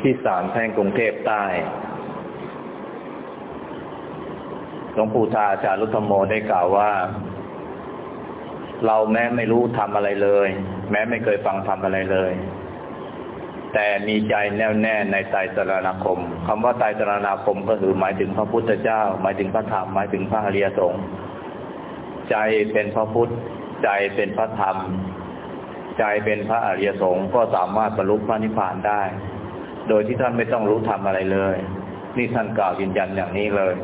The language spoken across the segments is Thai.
ที่ศาลแพ่งกรุงเทพใต้หลวงปู่ทาจารุธมโมได้กล่าวว่า เราแม้ไม่รู้ทำอะไรเลย แม้ไม่เคยฟังทำอะไรเลย แต่มีใจแน่วแน่ในใจสรณคมคำว่าใจสรณคมก็คือหมายถึงพระพุทธเจ้า หมายถึงพระธรรมหมายถึงพระอริยสงฆ์ใจเป็นพระพุทธ ใจเป็นพระธรรม ใจเป็นพระอริยสงฆ์ก็สามารถบรรลุพระนิพพานได้ โดยที่ท่านไม่ต้องรู้ทำอะไรเลย นี่ท่านกล่าวยืนยันอย่างนี้เลย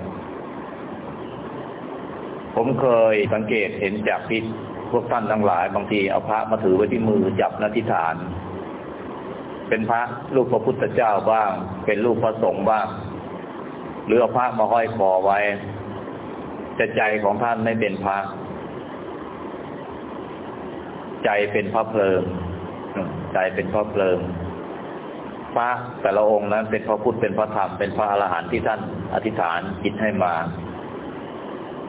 ผมเคยสังเกตเห็นจากพิษพวกท่านทั้งหลาย บางทีเอาพระมาถือไว้ที่มือจับนาทิฐาน เป็นพระรูปพระพุทธเจ้าบ้าง เป็นรูปพระสงฆ์บ้าง หรือเอาพระมาห้อยคอไว้แต่ใจของท่านไม่เป็นพระใจเป็นพระเพลิง ใจเป็นพระเพลิง พระแต่ละองค์นั้นเป็นพระพุทธเป็นพระธรรมเป็นพระอรหันต์ที่ท่านอธิษฐานจิตให้มา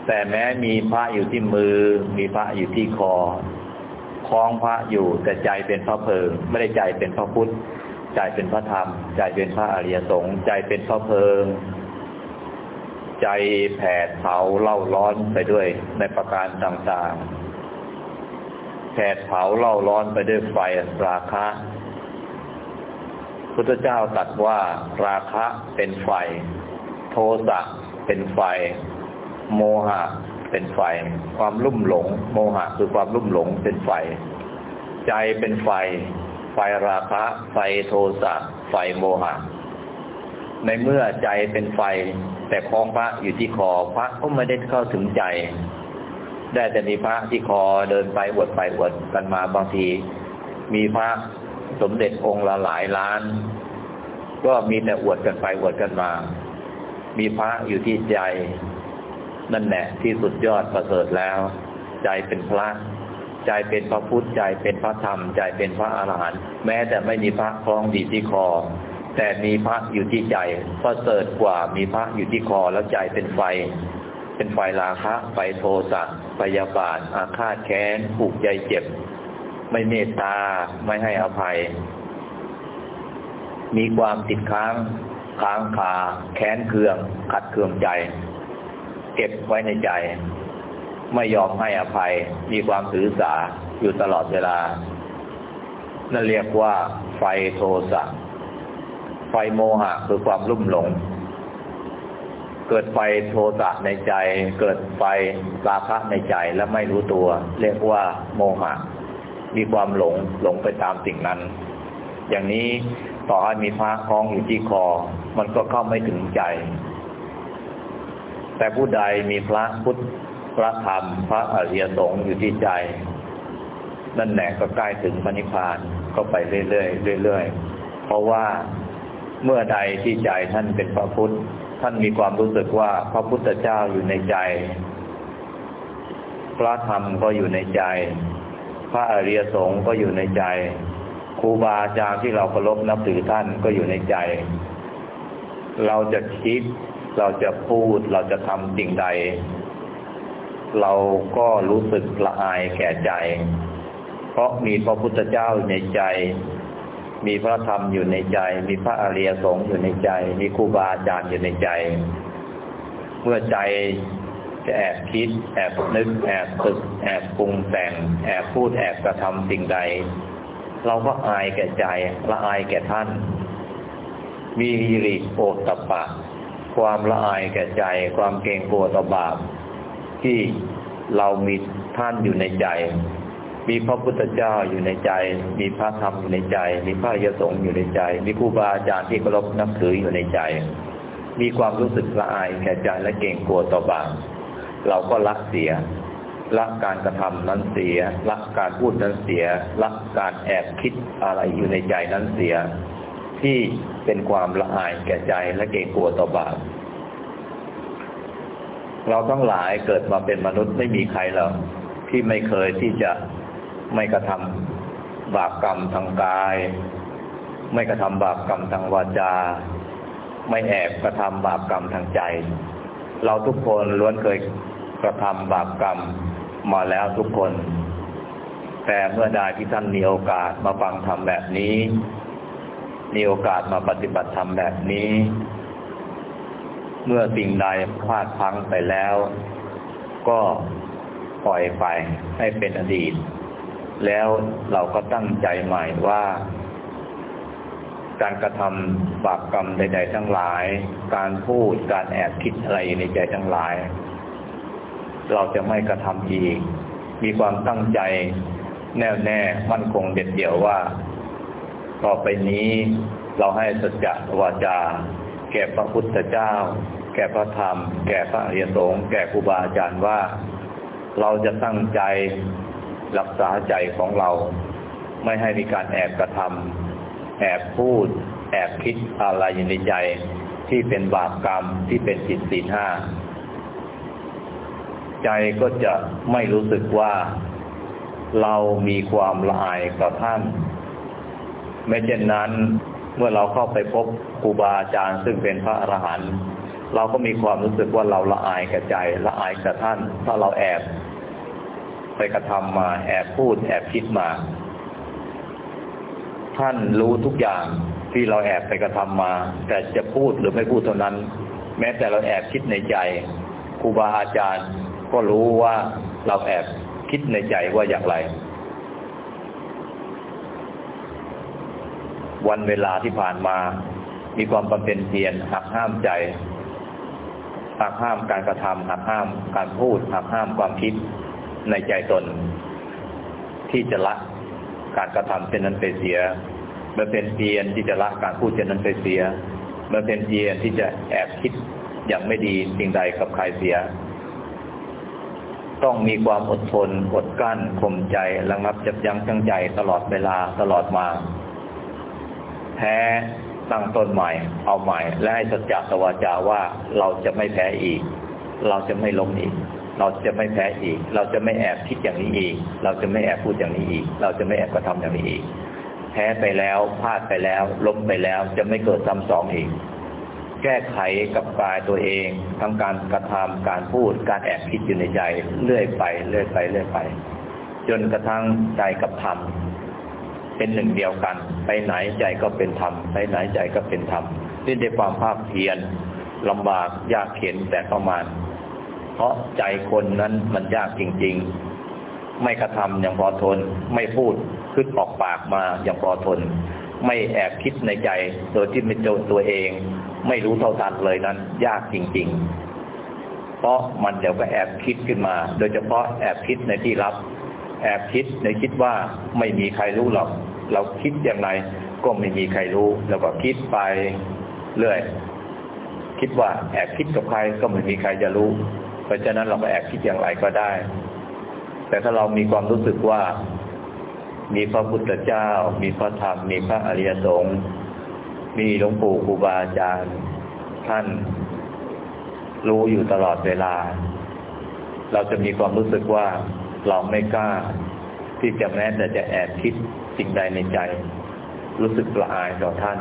แต่แม้มีพระอยู่ที่มือ มีพระอยู่ที่คอคล้องพระอยู่แต่ใจเป็นพระเพลิง ไม่ได้ใจเป็นพระพุทธ ใจเป็นพระธรรม ใจเป็นพระอริยสงฆ์ใจเป็นพระเพลิง ใจแผดเผาเล่าร้อนไปด้วยในประการต่างๆแผดเผาเล่าร้อนไปด้วยไฟราคะ พุทธเจ้าตรัสว่าราคะเป็นไฟ โทสะเป็นไฟ โมหะเป็นไฟ ความลุ่มหลง โมหะคือความลุ่มหลงเป็นไฟ ใจเป็นไฟ ไฟราคะ ไฟโทสะ ไฟโมหะ ในเมื่อใจเป็นไฟ แต่คล้องพระอยู่ที่คอพระก็ไม่ได้เข้าถึงใจ ได้แต่มีพระที่คอเดินไปอวดไปอวดกันมาบางที มีพระ สมเด็จองค์ละหลายล้าน ก็มีแต่อวดกันไปอวดกันมา มีพระอยู่ที่ใจ นั่นแหละที่สุดยอดประเสริฐแล้ว ใจเป็นพระใจเป็นพระพุทธใจเป็นพระธรรม ใจเป็นพระอาหารหันต์แม้แต่ไม่มีพระคล้องดีที่คอ แต่มีพระอยู่ที่ใจก็เสริฐกว่ามีพระอยู่ที่คอแล้วใจเป็นไฟ เป็นไฟราคะไฟโทสะไฟยาบาทอาฆาตแค้นผูกใจเจ็บ ไม่เมตตาไม่ให้อภัย มีความติดค้างค้างคาแค้นเคือง ขัดเคืองใจ เก็บไว้ในใจ ไม่ยอมให้อภัย มีความถือสาอยู่ตลอดเวลา นั่นเรียกว่า ไฟโทสะ ไฟโมหะคือความรุ่มหลง เกิดไฟโทสะในใจ เกิดไฟราคะในใจและไม่รู้ตัว เรียกว่าโมหะ มีความหลงหลงไปตามสิ่งนั้น อย่างนี้ต่อให้มีพระคล้องอยู่ที่คอ มันก็เข้าไม่ถึงใจ แต่ผู้ใดมีพระพุทธพระธรรม พระอริยสงฆ์อยู่ที่ใจ นั่นแหละก็ใกล้ถึงพระนิพพานก็ไปเรื่อยๆเรื่อยๆเพราะว่าเมื่อใดที่ใจท่านเป็นพระพุทธ ท่านมีความรู้สึกว่าพระพุทธเจ้าอยู่ในใจ พระธรรมก็อยู่ในใจ พระอริยสงฆ์ก็อยู่ในใจครูบาอาจารย์ที่เราเคารพนับถือท่านก็อยู่ในใจ เราจะคิด เราจะพูด เราจะทำสิ่งใด เราก็รู้สึกละอายแก่ใจ เพราะมีพระพุทธเจ้าในใจ มีพระธรรมอยู่ในใจ มีพระอริยสงฆ์อยู่ในใจ มีครูบาอาจารย์อยู่ในใจ เมื่อใจ จะแอบคิด แอบนึก แอบตึก แอบปรุงแต่ง แอบพูดแอบกระทำสิ่งใด เราก็อายแก่ใจละอายแก่ท่าน มีฮิริโอตตปะ ความละอายแก่ใจ ความเกรงกลัวต่อบาป ที่เรามีท่านอยู่ในใจ มีพระพุทธเจ้าอยู่ในใจ มีพระธรรมอยู่ในใจ มีพระยสงฆ์อยู่ในใจ มีครูบาอาจารย์ที่เคารพนับถืออยู่ในใจมีความรู้สึกละอายแก่ใจและเก่งกลัวต่อบาป เราก็ละเสียละกการกระทำนั้นเสียละกการพูดนั้นเสียละกการแอบคิดอะไรอยู่ในใจนั้นเสีย ที่เป็นความละอายแก่ใจและเก่งกลัวต่อบาปเราทั้งหลายเกิดมาเป็นมนุษย์ไม่มีใครหรอกที่ไม่เคยที่จะไม่กระทำบาปกรรมทางกาย ไม่กระทำบาปกรรมทางวาจา ไม่แอบกระทำบาปกรรมทางใจ เราทุกคนล้วนเคย กระทำบาปกรรมมาแล้วทุกคน แต่เมื่อใดที่ท่านมีโอกาสมาฟังธรรมแบบนี้ มีโอกาสมาปฏิบัติธรรมแบบนี้ เมื่อสิ่งใดพลาดพังไปแล้ว ก็ปล่อยไปให้เป็นอดีต แล้วเราก็ตั้งใจใหม่ว่าการกระทำบาปกรรมใด ๆ ทั้งหลาย การพูด การแอบคิดอะไรในใจทั้งหลาย เราจะไม่กระทำอีก มีความตั้งใจแน่วแน่มั่นคงเด็ดเดี่ยวว่า ต่อไปนี้เราให้สัจจวาจา แก่พระพุทธเจ้า แก่พระธรรม แก่พระอริยสงฆ์แก่ครูบาอาจารย์ว่า เราจะตั้งใจรักษาใจของเรา ไม่ให้มีการแอบกระทำแอบพูด แอบคิดอะไรอยู่ในใจที่เป็นบาปกรรมที่เป็นจิตศีลห้า ใจก็จะไม่รู้สึกว่าเรามีความละอายต่อท่านไม่เช่นนั้นเมื่อเราเข้าไปพบครูบาอาจารย์ซึ่งเป็นพระอรหันต์เราก็มีความรู้สึกว่าเราละอายกับใจละอายกับท่าน ถ้าเราแอบ ไปกระทำมาแอบพูด แอบคิดมา ท่านรู้ทุกอย่างที่เราแอบไปกระทำมา แต่จะพูดหรือไม่พูดเท่านั้น แม้แต่เราแอบคิดในใจครูบาอาจารย์ ก็รู้ว่าเราแอบคิดในใจว่าอย่างไร วันเวลาที่ผ่านมา มีความบำเพ็ญเพียรหักห้ามใจหักห้ามการกระทำหักห้ามการพูดหักห้ามความคิดในใจตน ที่จะละการกระทำเช่นนั้นไปเสียเมื่อเป็นเพียรที่จะละการพูดเช่นนั้นไปเสียเมื่อเป็นเพียรที่จะแอบคิดอย่างไม่ดีสิ่งใดกับใครเสีย ต้องมีความอดทนอดกั้นข่มใจระงับจับยั้งชั่งใจตลอดเวลาตลอดมา แพ้ตั้งต้นใหม่ เอาใหม่ และให้สัจจะตวาจาว่าเราจะไม่แพ้อีก เราจะไม่ล้มอีก เราจะไม่แพ้อีก เราจะไม่แอบคิดอย่างนี้อีก เราจะไม่แอบพูดอย่างนี้อีก เราจะไม่แอบกระทำอย่างนี้อีก แพ้ไปแล้วพลาดไปแล้ว ล้มไปแล้วจะไม่เกิดซ้ำสองอีก แก้ไขกับกายตัวเองทั้งการกระทำการพูด การแอบคิดอยู่ในใจเรื่อยไป เรื่อยไปเรื่อยไป จนกระทั่งใจกับธรรมเป็นหนึ่งเดียวกัน ไปไหนใจก็เป็นธรรมไปไหนใจก็เป็นธรรมนี่ในความภาคเพียรลำบากยากเข็นแต่ประมาณ เพราะใจคนนั้นมันยากจริง ๆ ไม่กระทำอย่างพอทน ไม่พูดขึ้นออกปากมาอย่างพอทน ไม่แอบคิดในใจโดยที่ไม่โจนตัวเอง ไม่รู้เท่าทันเลยนั้น ยากจริง ๆ เพราะมันเดี๋ยวก็แอบคิดขึ้นมา โดยเฉพาะแอบคิดในที่รับ แอบคิดในคิดว่าไม่มีใครรู้หรอก เราคิดอย่างไรก็ไม่มีใครรู้ แล้วก็คิดไปเรื่อย คิดว่าแอบคิดกับใครก็ไม่มีใครจะรู้ เพราะฉะนั้นเราก็แอบคิดอย่างไรก็ได้ แต่ถ้าเรามีความรู้สึกว่า มีพระพุทธเจ้า มีพระธรรม มีพระอริยสงฆ์ มีหลวงปู่ครูบาอาจารย์ ท่านรู้อยู่ตลอดเวลา เราจะมีความรู้สึกว่าเราไม่กล้า ที่จะแม้แต่จะแอบคิดสิ่งใดในใจ รู้สึกละอายต่อท่าน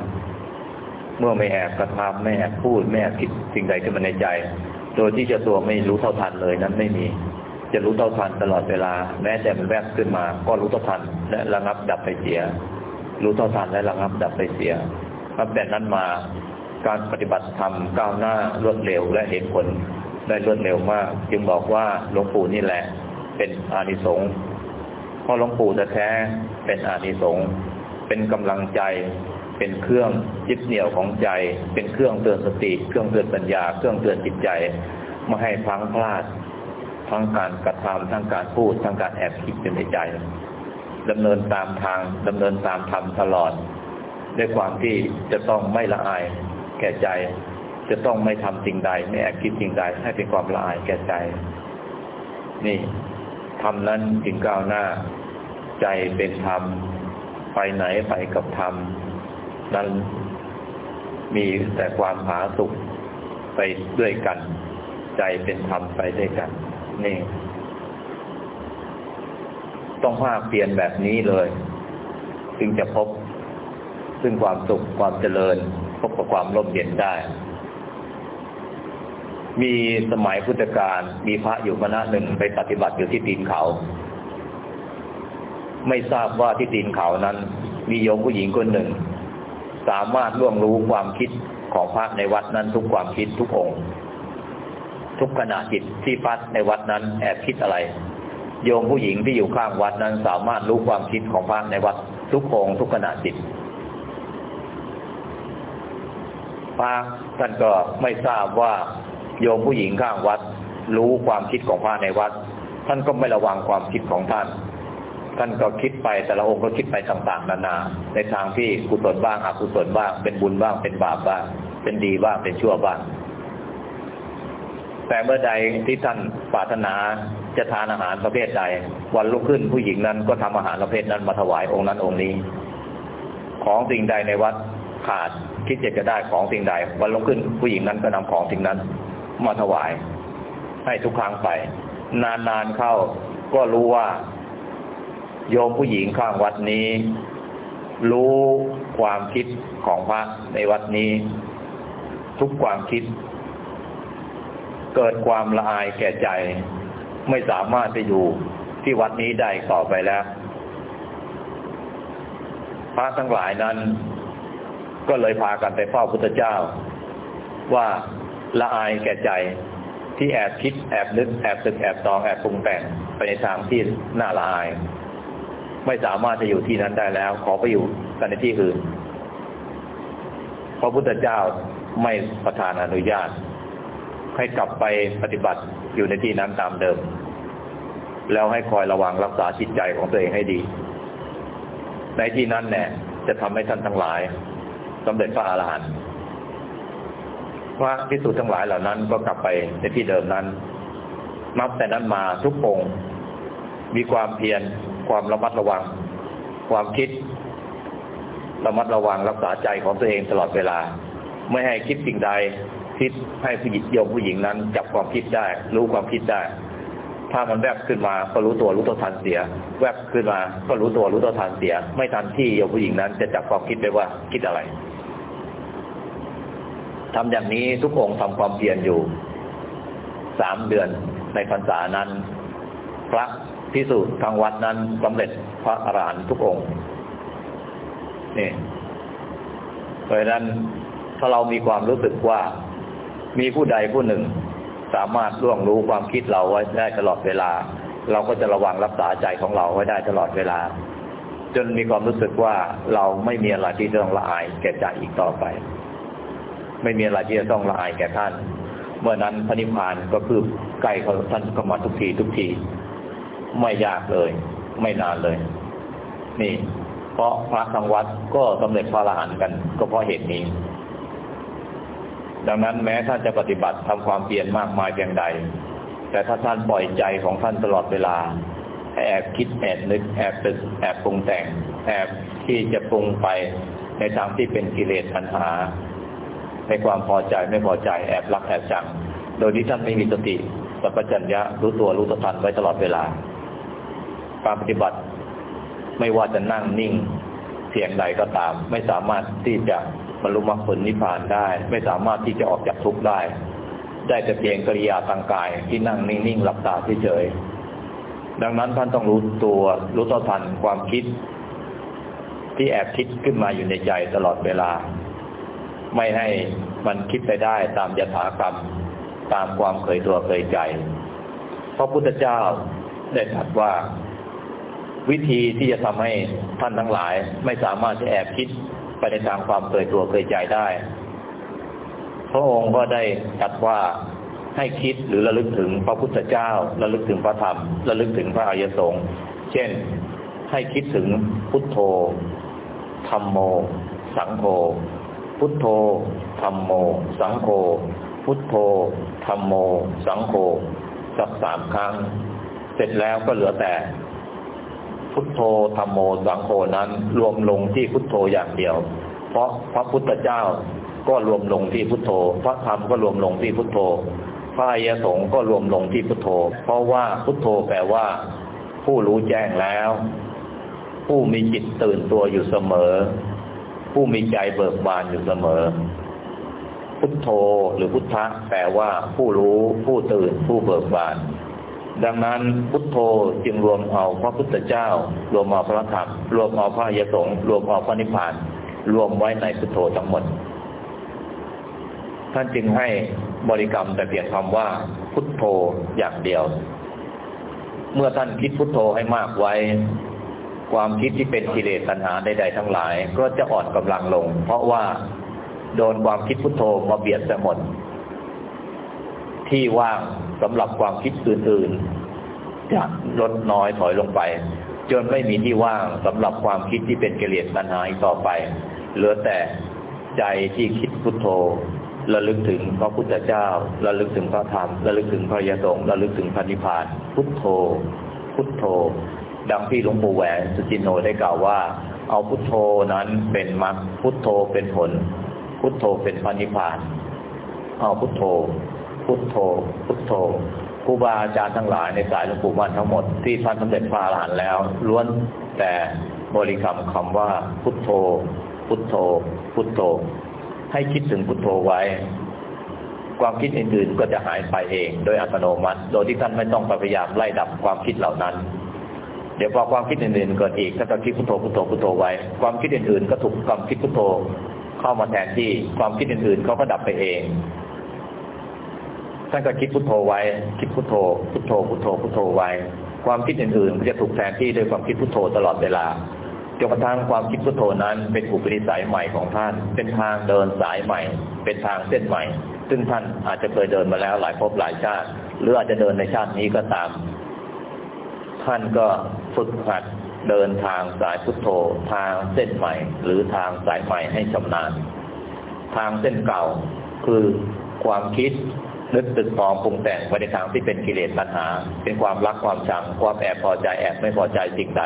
เมื่อไม่แอบกระทำไม่แอบพูดไม่แอบคิดสิ่งใดขึ้นมาในใจ โดยที่เจ้าตัวไม่รู้เท่าทันเลยนั้นไม่มี จะรู้เท่าทันตลอดเวลา แม้แต่มันแวบขึ้นมา ก็รู้เท่าทันและระงับดับไปเสียรู้เท่าทันและระงับดับไปเสีย นับแต่นั้นมาการปฏิบัติธรรมก้าวหน้ารวดเร็วและเห็นผลได้รวดเร็วมาก จึงบอกว่าหลวงปู่นี่แหละ เป็นอานิสงส์พราะหลวงปู่จะแท้เป็นอานิสงส์เป็นกำลังใจ เป็นเครื่องยึดเหนี่ยวของใจ เป็นเครื่องเตือนสติ เครื่องเตือนปัญญา เครื่องเตือนจิตใจไม่ให้พลังพลาด ทั้งการกระทำทั้งการพูดทั้งการแอบคิดอยู่ในใจดำเนินตามทางดำเนินตามธรรมตลอด ด้วยความที่จะต้องไม่ละอายแก่ใจ จะต้องไม่ทำสิ่งใด ไม่แอบคิดสิ่งใด ให้เป็นความละอายแก่ใจ นี่ธรรมนั้นจึงก้าวหน้า ใจเป็นธรรม ไปไหนไปกับธรรม นั้นมีแต่ความผาสุกไปด้วยกัน ใจเป็นธรรมไปด้วยกัน นี่ ต้องภาคเปลี่ยนแบบนี้เลย จึงจะพบ ซึ่งความสุขความเจริญพบกับความร่มเย็นได้ มีสมัยพุทธกาลมีพระอยู่คณะหนึ่งไปปฏิบัติอยู่ที่ตีนเขา ไม่ทราบว่าที่ตีนเขานั้น มีโยมผู้หญิงคนหนึ่ง สามารถล่วงรู้ความคิดของพระในวัดนั้นทุกความคิดทุกองค์ทุกขณะจิตที่พระในวัดนั้นแอบคิดอะไร โยมผู้หญิงที่อยู่ข้างวัดนั้นสามารถรู้ความคิดของพระในวัดทุกองทุกขณะจิต พระท่านก็ไม่ทราบว่าโยมผู้หญิงข้างวัด รู้ความคิดของพระในวัด ท่านก็ไม่ระวังความคิดของท่าน ท่านก็คิดไปแต่ละองค์ก็คิดไปต่างๆนานา ในทางที่กุศลบ้างอกุศลบ้าง เป็นบุญบ้างเป็นบาปบ้าง เป็นดีบ้างเป็นชั่วบ้าง แต่เมื่อใดที่ท่านปรารถนาจะทานอาหารประเภทใด วันลุกขึ้นผู้หญิงนั้นก็ทำอาหารประเภทนั้นมาถวายองค์นั้นองค์นี้ ของสิ่งใดในวัดขาด คิดอยากจะได้ของสิ่งใด วันลงขึ้นผู้หญิงนั้นก็นำของสิ่งนั้นมาถวาย ให้ทุกครั้งไป นานๆเข้าก็รู้ว่า โยมผู้หญิงข้างวัดนี้ รู้ความคิดของพระในวัดนี้ ทุกความคิด เกิดความละอายแก่ใจ ไม่สามารถจะอยู่ที่วัดนี้ได้ต่อไปแล้วพระทั้งหลายนั้น ก็เลยพากันไปเฝ้าพุทธเจ้า ว่าละอายแก่ใจที่แอบคิดแอบนึกแอบตึกแอบตองแอบปรุงแต่งไปในทางที่น่าละอาย ไม่สามารถจะอยู่ที่นั้นได้แล้ว ขอไปอยู่กันในที่อื่นพระพุทธเจ้าไม่ประทานอนุญาต ให้กลับไปปฏิบัติอยู่ในที่นั้นตามเดิม แล้วให้คอยระวังรักษาจิตใจของตัวเองให้ดี ในที่นั้นแน่จะทำให้ท่านทั้งหลาย สำเร็จพระอาหารหันต์พระพิสุทั้งหลายเหล่านั้นก็กลับไปในที่เดิมนั้น นับแต่นั้นมาทุกองค์มีความเพียรความระมัดระวัง ความคิด ระมัดระวังรักษาใจของตัวเองตลอดเวลา ไม่ให้คิดสิ่งใดคิดให้ผู้หญิงโยมผู้หญิงนั้นจับความคิดได้ รู้ความคิดได้ ถ้ามันแวบขึ้นมาก็รู้ตัวรู้ตัวทันเสีย แวบขึ้นมาก็รู้ตัวรู้ตัวทันเสีย ไม่ทันที่โยมผู้หญิงนั้นจะจับความคิดได้ว่าคิดอะไร ทำอย่างนี้ทุกองค์ทำความเพียรอยู่สามเดือนในพรรษานั้น พระพิสุทางวัดนั้นสำเร็จพระอรหันต์ทุกองค์นี่เพราะฉะนั้นถ้าเรามีความรู้สึกว่ามีผู้ใดผู้หนึ่ง สามารถล่วงรู้ความคิดเราไว้ได้ตลอดเวลา เราก็จะระวังรักษาใจของเราไว้ได้ตลอดเวลา จนมีความรู้สึกว่าเราไม่มีอะไรที่ต้องละอายแก่ใจอีกต่อไป ไม่มีอะไรที่จะต้องละอายแก่ท่าน เมื่อนั้นพระนิพพานก็คือใกล้เขาท่านก็มาทุกทีทุกที ไม่ยากเลย ไม่นานเลย นี่ เพราะพระทางวัดก็สำเร็จพระอรหันต์กัน ก็เพราะเหตุนี้ ดังนั้นแม้ท่านจะปฏิบัติทำความเปลี่ยนมากมายเพียงใด แต่ถ้าท่านปล่อยใจของท่านตลอดเวลาแอบคิดแอบนึกแอบตึกแอบปรุงแต่ง แอบที่จะปรุงไปในทางที่เป็นกิเลสปัญหา ในความพอใจไม่พอใจแอบรักแอบจัง โดยที่ท่านไม่มีสติสัพพัญญะรู้ตัวรู้ตัทันไว้ตลอดเวลา การปฏิบัติไม่ว่าจะนั่งนิ่งเสียงใดก็ตาม ไม่สามารถที่จะบรรลุมรรคผลนิพพานได้ ไม่สามารถที่จะออกจากทุกข์ได้ ได้แต่เพียงกิริยาทางกายที่นั่งนิ่งๆหลับตาเฉยดังนั้นท่านต้องรู้ตัวรู้ต่อทันความคิด ที่แอบคิดขึ้นมาอยู่ในใจตลอดเวลา ไม่ให้มันคิดไปได้ตามยถากรรม ตามความเคยตัวเคยใจเพราะพุทธเจ้าได้ตรัสว่า วิธีที่จะทำให้ท่านทั้งหลาย ไม่สามารถจะแอบคิดไปในทางความเคยตัวเคยใจได้ พระองค์ก็ได้ตรัสว่าให้คิดหรือระลึกถึงพระพุทธเจ้าระลึกถึงพระธรรมระลึกถึงพระอริยสงฆ์เช่น ให้คิดถึงพุทโธธรรมโม สังโฆ พุทโธธรรมโม สังโฆพุทโธธรรมโม สังโฆสักสามครั้ง เสร็จแล้วก็เหลือแต่ พุทโธธรรมโม สังโฆนั้น รวมลงที่พุทโธอย่างเดียว เพราะพระพุทธเจ้าก็รวมลงที่พุทโธ พระธรรมก็รวมลงที่พุทโธ พระอริยสงฆ์ก็รวมลงที่พุทโธ เพราะว่าพุทโธแปลว่า ผู้รู้แจ้งแล้ว ผู้มีจิตตื่นตัวอยู่เสมอ ผู้มีใจเบิกบานอยู่เสมอ พุทโธหรือพุทธะแปลว่าผู้รู้ผู้ตื่นผู้เบิกบาน ดังนั้นพุทโธจึงรวมเอาพระพุทธเจ้า รวมเอาพระธรรมรวมเอาพระยสงฆ์รวมเอาพระนิพพาน รวมไว้ในพุทโธทั้งหมด ท่านจึงให้บริกรรมแต่เพียงคำว่าพุทโธอย่างเดียว เมื่อท่านคิดพุทโธให้มากไว้ ความคิดที่เป็นกิเลสตัณหาใดๆทั้งหลาย ก็จะอ่อนกำลังลง เพราะว่าโดนความคิดพุทโธมาเบียดจะหมดที่ว่างสำหรับความคิดอื่นๆจะลดน้อยถอยลงไป จนไม่มีที่ว่างสำหรับความคิดที่เป็นกิเลสตัณหาอีกต่อไป เหลือแต่ใจที่คิดพุทโธระลึกถึงพระพุทธเจ้าระลึกถึงพระธรรมระลึกถึงพระยสงฆ์ระลึกถึงพระนิพพาน พุทโธ พุทโธ ดังที่หลวงปู่แหวนสุจินโนได้กล่าวว่า เอาพุทโธนั้นเป็นมรรคพุทโธเป็นผล พุทโธเป็นพระนิพพาน เอาพุทโธ พุทโธ พุทโธครูบาอาจารย์ทั้งหลายในสายหลวงปู่มั่นทั้งหมดที่ท่านสำเร็จพระอรหันต์แล้ว ล้วนแต่บริกรรมคำว่าพุทโธ พุทโธ พุทโธ ให้คิดถึงพุทโธไว้ ความคิดอื่นๆก็จะหายไปเอง โดยอัตโนมัติ โดยที่ท่านไม่ต้องพยายามไล่ดับความคิดเหล่านั้น เดี๋ยวพอความคิดอื่นๆเกิดอีกถ้าก็คิดพุทโธพุทโธพุทโธไว้ ความคิดอื่นๆ ก็ถูกความคิดพุทโธเข้ามาแทนที่ความคิดอื่นๆเขาก็ดับไปเองท่านก็คิดพุทโธไว้ คิดพุทโธพุทโธพุทโธพุทโธไว้ ความคิดอื่นๆก็จะถูกแทนที่ด้วยความคิดพุทโธตลอดเวลาจนกระทั่งความคิดพุทโธนั้นเป็นอุปนิสัยใหม่ของท่าน เป็นทางเดินสายใหม่ เป็นทางเส้นใหม่ ซึ่งท่านอาจจะเคยเดินมาแล้วหลายภพหลายชาติ หรืออาจจะเดินในชาตินี้ก็ตาม ท่านก็ฝึกหัดเดินทางสายพุทโธ ทางเส้นใหม่ หรือทางสายใหม่ให้ชำนาญ ทางเส้นเก่าคือความคิดนึกตึกตองปรุงแต่งไปในทางที่เป็นกิเลสตัณหา เป็นความรักความชัง ความแอบพอใจแอบไม่พอใจสิ่งใด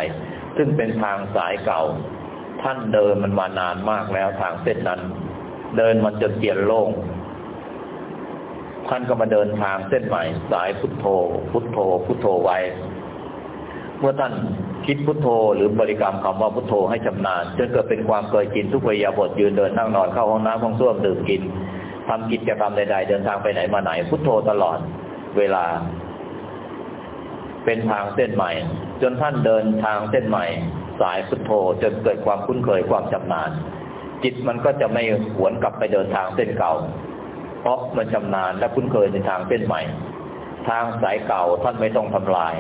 ซึ่งเป็นทางสายเก่า ท่านเดินมันมานานมากแล้วทางเส้นนั้น เดินมันจนเปลี่ยนโล่งท่านก็มาเดินทางเส้นใหม่ สายพุทโธ พุทโธ พุทโธไว้ เมื่อท่านคิดพุทโธหรือบริกรรมคำว่าพุทโธให้ชำนาญจนเกิดเป็นความเคยชินทุกเวิยบทยืนเดินนั่งนอนเข้าห้องน้ำห้องส้วมดื่มกินทำกิจกรรมใดๆเดินทางไปไหนมาไหน พุทโธตลอดเวลา เป็นทางเส้นใหม่ จนท่านเดินทางเส้นใหม่ สายพุทโธจนเกิดความคุ้นเคยความชำนาญ จิตมันก็จะไม่หวนกลับไปเดินทางเส้นเก่า เพราะมันชำนาญและคุ้นเคยในทางเส้นใหม่ ทางสายเก่าท่านไม่ต้องทำลาย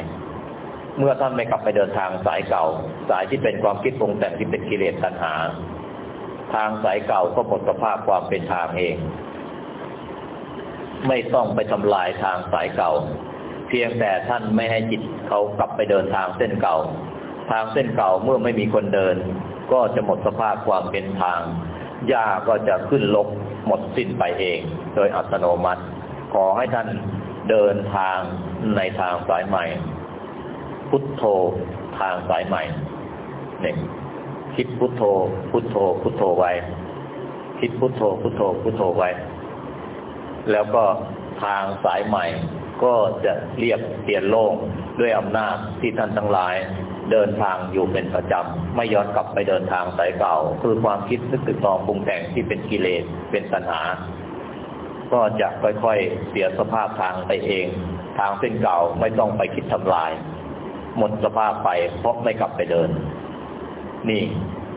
เมื่อท่านไม่กลับไปเดินทางสายเก่า สายที่เป็นความคิดปรุงแต่งที่เป็นกิเลสตัณหา ทางสายเก่าก็หมดสภาพความเป็นทางเอง ไม่ต้องไปทำลายทางสายเก่า เพียงแต่ท่านไม่ให้จิตเขากลับไปเดินทางเส้นเก่า ทางเส้นเก่าเมื่อไม่มีคนเดิน ก็จะหมดสภาพความเป็นทางหญ้าก็จะขึ้นลกหมดสิ้นไปเอง โดยอัตโนมัติ ขอให้ท่านเดินทางในทางสายใหม่ พุทโธทางสายใหม่เนี่ยคิดพุทโธ พุทโธ พุทโธไว้ คิดพุทโธ พุทโธ พุทโธไว้ แล้วก็ทางสายใหม่ก็จะเรียบเปลี่ยนโล่งด้วยอำนาจที่ท่านทั้งหลาย เดินทางอยู่เป็นประจำไม่ย้อนกลับไปเดินทางสายเก่า คือความคิดนึกตึกตอปรุงแต่งที่เป็นกิเลสเป็นตัณหา ก็จะค่อยๆเสียสภาพทางไปเอง ทางเส้นเก่าไม่ต้องไปคิดทำลาย หมดสภาพไปเพราะไม่กลับไปเดิน นี่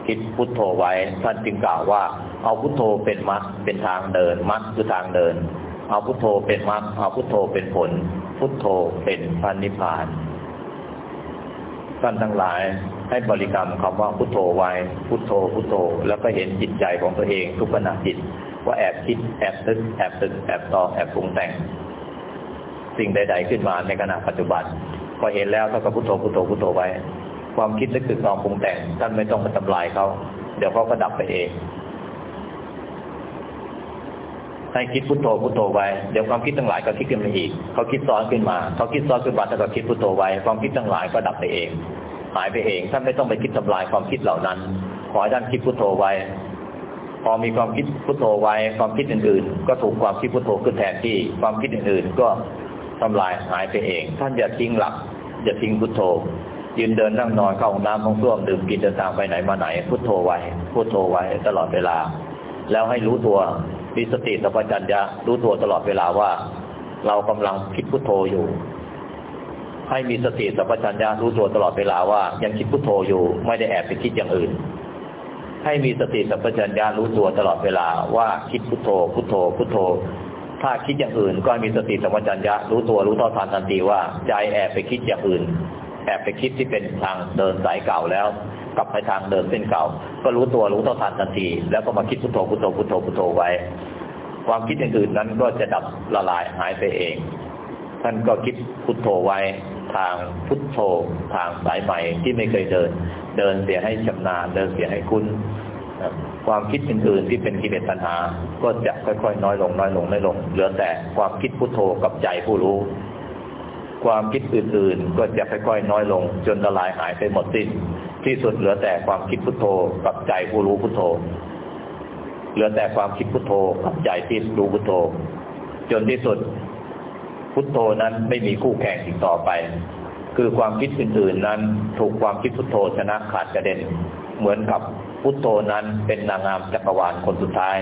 คิดพุทโธไว้ท่านจึงกล่าวว่า เอาพุทโธเป็นมรรคเป็นทางเดินมรรคคือทางเดิน เอาพุทโธเป็นมรรคเอาพุทโธเป็นผล พุทโธเป็นพันนิพพานท่านทั้งหลายให้บริกรรมคำว่าพุทโธไว้พุทโธพุทโธ แล้วก็เห็นจิตใจของตัวเองทุกขณะจิต ว่าแอบคิดแอบตึกแอบตึกแอบต่อแอบปรุงแต่ง สิ่งใด ๆ ขึ้นมาในขณะปัจจุบัน อเห็นแล้วท่านก็พุทโธพุทโธพุทโธไว้ ความคิดนึกตึกตองปรุงแต่งท่านไม่ต้องไปทำลายเขาเดี๋ยวเขาก็ดับไปเองให้คิดพุทโธพุทโธไว้เดี๋ยวความคิดทั้งหลายก็คิดขึ้นมาอีกเขาคิดซ้อนขึ้นมาเขาคิดซ้อนขึ้นมาถ้าก็คิดพุทโธไว้ ความคิดทั้งหลายก็ดับไปเอง หายไปเองท่านไม่ต้องไปคิดทำลายความคิดเหล่านั้น ขอให้ท่านคิดพุทโธไว้ พอมีความคิดพุทโธไว้ ความคิดอื่นๆ ก็ถูกความคิดพุทโธขึ้นแทนที่ ความคิดอื่นๆ ก็ ทำลายหายไปเอง ท่านอย่าทิ้งหลักอย่าทิ้งพุทโธ ยืนเดินนั่งนอนเข้าห้องน้ำห้องส้วมดื่มกินเดินทางไปไหนมาไหน พุทโธไว้พุทโธไว้ตลอดเวลา แล้วให้รู้ตัวมีสติสัพพัญญะรู้ตัวตลอดเวลาว่า เรากำลังคิดพุทโธอยู่ ให้มีสติสัพพัญญะรู้ตัวตลอดเวลาว่า ยังคิดพุทโธอยู่ ไม่ได้แอบไปคิดอย่างอื่น ให้มีสติสัมปชัญญะรู้ตัวตลอดเวลาว่าคิดพุทโธ พุทโธ พุทโธ ถ้าคิดอย่างอื่นก็มีสติสัมปชัญญะรู้ตัวรู้เท่าทันทันทีว่าใจแอบไปคิดอย่างอื่น แอบไปคิดที่เป็นทางเดินสายเก่าแล้ว กลับไปทางเดินเส้นเก่า ก็รู้ตัวรู้เท่าทันทันที แล้วก็มาคิดพุทโธพุทโธพุทโธพุทโธไว้ ความคิดอย่างอื่นนั้นก็จะดับละลายหายไปเอง ท่านก็คิดพุทโธไว้ทางพุทโธทางสายใหม่ที่ไม่เคยเดิน เดินเสียให้ชำนาญเดินเสียให้คุ้น ความคิดอื่นๆที่เป็นกิเลสตัณหา ก็จะค่อยๆ น้อยลงน้อยลงน้อยลง เหลือแต่ความคิดพุทโธกับใจผู้รู้ ความคิดอื่นๆ ก็จะค่อยๆ น้อยลง จนละลายหายไปหมดสิ้น ที่สุดเหลือแต่ความคิดพุทโธกับใจผู้รู้พุทโธ เหลือแต่ความคิดพุทโธกับใจที่รู้พุทโธ จนที่สุดพุทโธนั้นไม่มีคู่แข่งอีกต่อไป คือความคิดอื่นๆ นั้น ถูกความคิดพุทโธชนะขาดกระเด็น เหมือนกับ พุทโธนั้นเป็นนางงามจักรวาลคนสุดท้าย